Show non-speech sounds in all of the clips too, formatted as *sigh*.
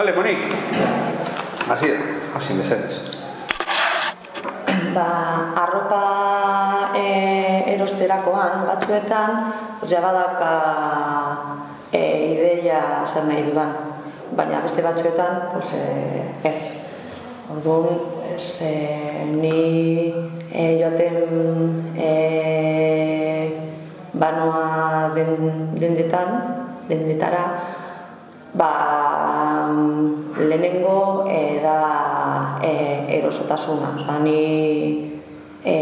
Vale, Monik. Hasi da, hasi mesedez. Ba, arropa e, erosterakoan batzuetan, ja badaka e, ideia zer nahi dudan. Baina beste batzuetan, pues, e, ez. Orduan, ez, e, ni e, joaten e, banoa den, dendetan, dendetara, ba, lehenengo e, da e, erosotasuna. Osa, ni e,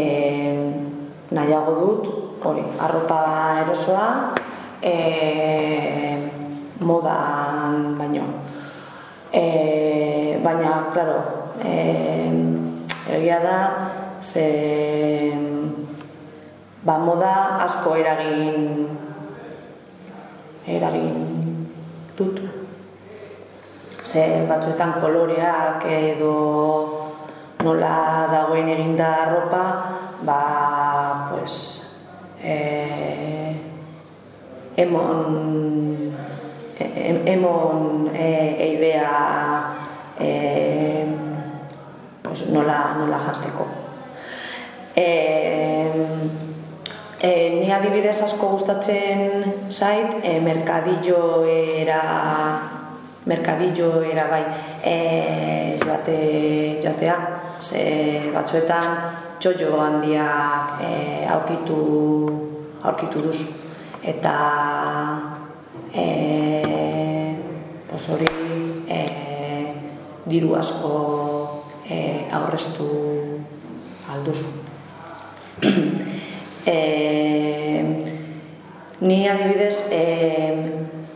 nahiago dut, hori, arropa erosoa, e, modan baino. E, baina, klaro, e, egia da, ze ba, moda asko eragin eragin dut ze batzuetan koloreak edo nola dagoen eginda arropa ba pues eh, emon em, emon e, idea e, pues nola, nola jasteko eh, E, ni adibidez asko gustatzen zait, e, merkadillo era merkadillo era bai e, joate, joatea ze batzuetan txollo handia e, aurkitu aurkitu duzu. Eta e, pos hori e, diru asko e, aurreztu alduzu e, *clears throat* ni adibidez e,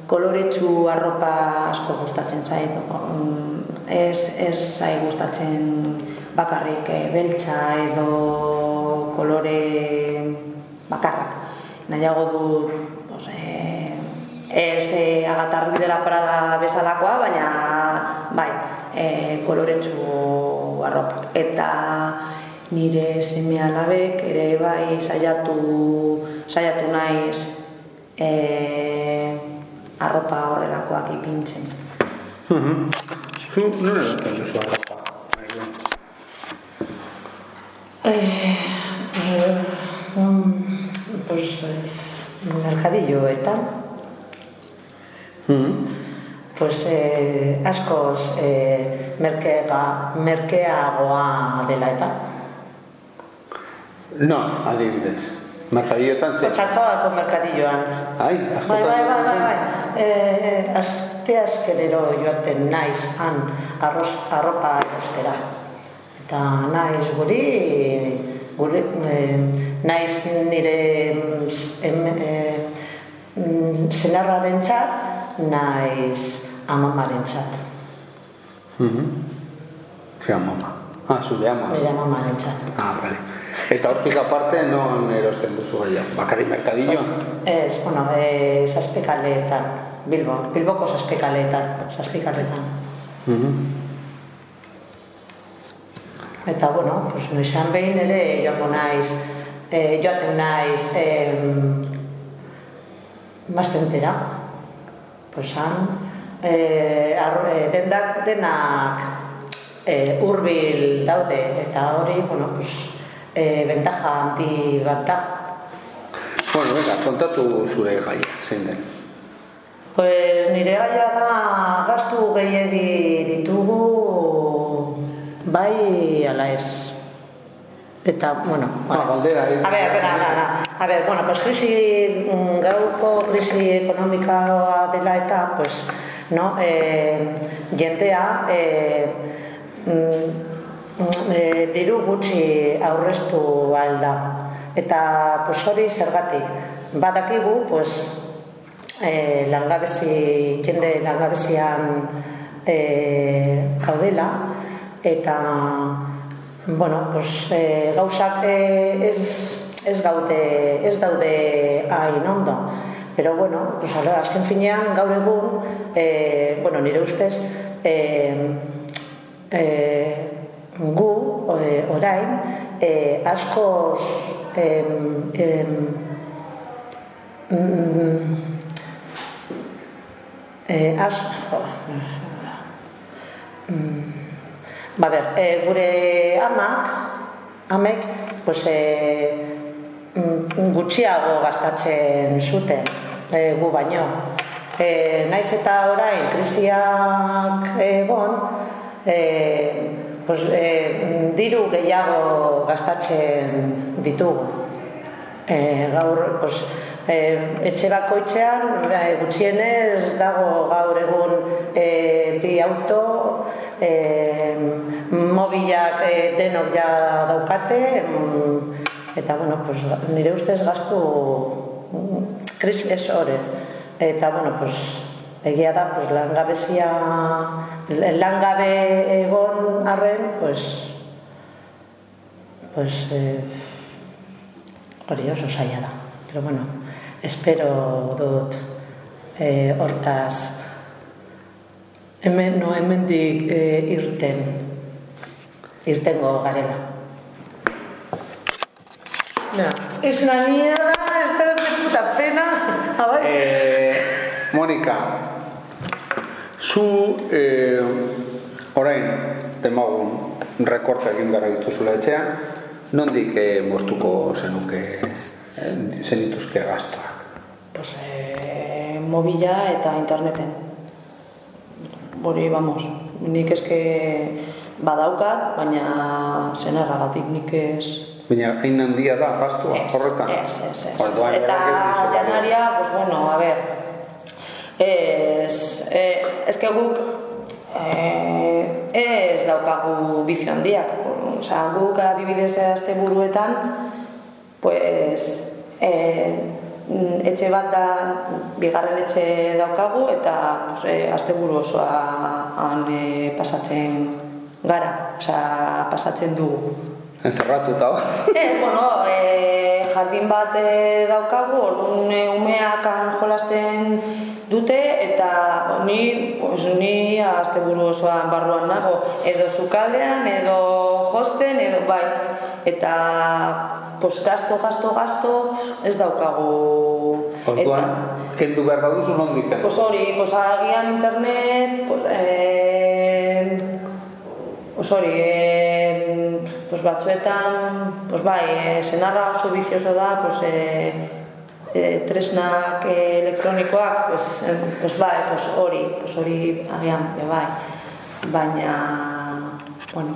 koloretsu arropa asko gustatzen zait ez, ez zai gustatzen bakarrik e, beltza edo kolore bakarrak. Nahiago du pues, e, ez e, agatarri dela prada bezalakoa baina bai e, koloretsu arropa eta nire seme alabek ere bai saiatu saiatu naiz e, arropa horrelakoak ipintzen. Mhm. Zu non erosten duzu arropa? Eh, eh, um, pues, mercadilloetan. Mhm. Pues eh, askoz eh, merkega, merkeagoa dela eta. No, adibidez. Merkadillotan ze. Txakoako merkadilloan. Ai, Bai, askotan bai, bai, bai, zen. bai. Eh, azte azkenero joaten naiz han arroz, arropa erostera. Eta naiz guri, guri eh, naiz nire em, eh, mm, senarra bentsat, naiz amamaren txat. Mhm. Ze mama. Ah, zure ama. Nire amamaren txat. Ah, vale. Eta hortik aparte non erosten duzu gehiago? Bakarrik merkadillo? Ez, bueno, eh, saspekaleetan, Bilbo, Bilboko saspekaleetan, saspekaleetan. Mhm. Eta, bueno, pues, noizan behin ere joako naiz, eh, joaten naiz eh, bastentera. Pues han, eh, arro, eh, dendak denak eh, urbil daude, eta hori, bueno, pues, eh, bentaja handi bat da. Bueno, venga, kontatu zure gaia, zein den. Pues nire gaia da gastu gehiegi ditugu bai ala ez. Eta, bueno, Ah, galdera, eh. A ver, a ver, a ver, a ver, bueno, pues krisi, mm, gaurko krisi ekonomikoa dela eta, pues, no, eh, jendea, eh, mm, eh, diru gutxi aurreztu alda. Eta, pues, hori zergatik. Badakigu, pues, eh, langabezi, jende langabezian eh, gaudela, eta, bueno, pues, eh, gauzak eh, ez, ez gaude, ez daude hain ondo. Pero bueno, pues, ala, azken finean, gaur egun, eh, bueno, nire ustez, eh, eh, gu, eh, orain, eh, askoz em, em, mm, eh, as, jo, Ba ber, e, gure amak, amek, pues, e, mm, gutxiago gastatzen zuten e, gu baino. E, naiz eta orain krisiak egon, e, pues, e, diru gehiago gastatzen ditugu. E, gaur, pues, e, etxe bakoitzean e, gutxienez dago gaur egun e, bi auto e, mobilak e, denok ja daukate mm, eta bueno, pues, nire ustez gastu mm, krisi ez hori eta bueno, pues, egia da pues, langabezia langabe egon arren pues, pues, eh, hori oso zaila da. Pero bueno, espero dut eh, hortaz hemen no hemendik eh, irten irtengo garela. No, es una mierda esto es de puta pena. *laughs* Ah, bai. Eh, Monika, zu eh, orain demagun rekorte egin gara dituzula etxean, nondik eh, moztuko zenuke eh, zenituzke gastoak? Pues, eh, mobila eta interneten. Hori, vamos, nik eske badaukat, baina zenarragatik nik ez... Baina hain handia da gastua horretan? ez, ez, ez. Orduan, Eta janaria, pues bueno, a ver, ez, eh, ez que guk eh, ez daukagu bizio handiak. Osea, guk adibidez azte buruetan, pues, eh, etxe bat da, bigarren etxe daukagu, eta pues, eh, azte buru osoa han eh, pasatzen gara, osea, pasatzen dugu. Encerratuta hor? Ez, bueno, e, jardin bat e, daukagu, orduan e, umeak jolasten dute, eta ni, pues, ni asteburu osoan barruan nago, edo sukaldean, edo josten, edo bai, eta pues, gasto, gasto, gasto, ez daukagu. Orduan, kendu behar baduzu nondik kendu? Pues hori, pues agian internet, pues, eh, pues hori, eh, pues batzuetan, pues bai, eh, senarra oso bizioso da, pues eh, eh, tresnak eh, elektronikoak, pues, pues bai, pues hori, pues hori agian, bai, baina, bueno,